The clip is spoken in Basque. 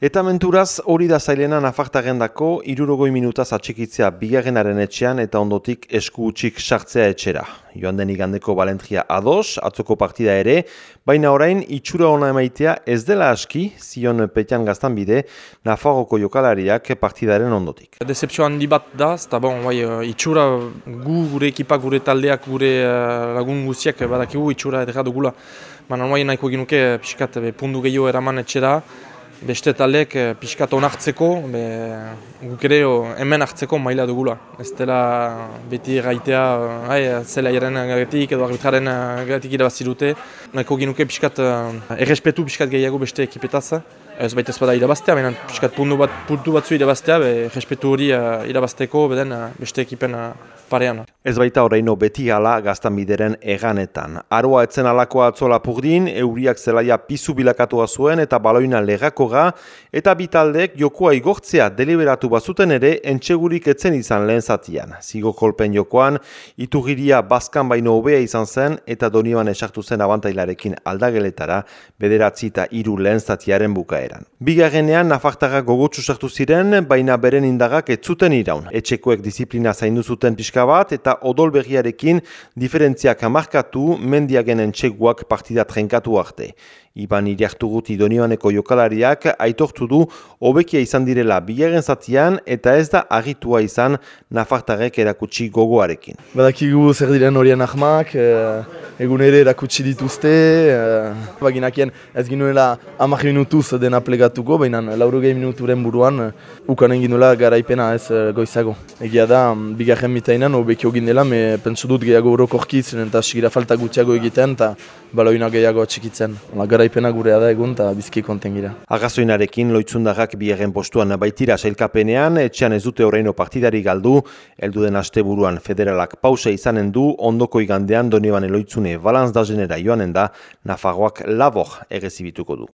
Eta menturaz hori da zailena nafartagendako irurogoi minutaz atxikitzea bigarrenaren etxean eta ondotik esku utxik sartzea etxera. Joan den igandeko Balentria ados, atzoko partida ere, baina orain itxura ona emaitea ez dela aski, zion petian gaztan bide, Nafarroko jokalariak partidaren ondotik. Decepzio handi bat da, eta bon, bai, itxura gu gure ekipak, gure taldeak, gure uh, lagun guziak badakigu itxura edera dugula. Baina bai nahiko ginuke pixkat pundu gehiago eraman etxera, beste talek eh, pixkat onartzeko, be, guk ere hemen hartzeko maila dugula. Ez dela beti gaitea, hai, zela jaren garetik edo arbitraren garetik irabazi dute. Nahiko ginuke pixkat errespetu pixkat gehiago beste ekipetaz. Ez baita ez bada irabaztea, baina pixkat puntu, bat, puntu batzu irabaztea, be, errespetu hori uh, irabazteko beden uh, beste ekipen uh, parean. Ez baita oraino beti gala gaztan bideren eganetan. Aroa etzen alako atzola purdin, euriak zelaia pizu bilakatua zuen eta baloina legakoga, eta bitaldeek jokoa igortzea deliberatu bazuten ere entxegurik etzen izan lehen zatian. Zigo kolpen jokoan, itugiria bazkan baino hobea izan zen eta donioan esartu zen abantailarekin aldageletara, bederatzi eta iru lehen zatiaren bukaeran. Bigarrenean, nafartara gogotsu sartu ziren, baina beren indagak ez zuten iraun. Etxekoek disiplina zaindu zuten pixka bat eta odol berriarekin diferentziak amarkatu mendiagenen txeguak partida trenkatu arte. Iban iriartugut idonioaneko jokalariak aitortu du hobekia izan direla bilaren zatian eta ez da agitua izan nafartarek erakutsi gogoarekin. Badakigu zer diren horien ahmak, e, egun ere erakutsi dituzte, e, baginakien ez ginuela amak minutuz dena plegatuko, baina laurogei minuturen buruan e, ukanen ginuela garaipena ez goizago. Egia da, bigarren mitainan hobekio gindela, me pentsu dut gehiago orokorkitzen eta sigira falta gutxiago egiten eta baloina gehiago atxikitzen garaipena gurea da egun eta bizki konten gira. Agazoinarekin loitzundagak biegen postuan baitira sailkapenean, etxean ez dute horreino partidari galdu, eldu den asteburuan federalak pausa izanen du, ondoko igandean donibane loitzune balanz da joanen da, Nafarroak labor egezibituko du.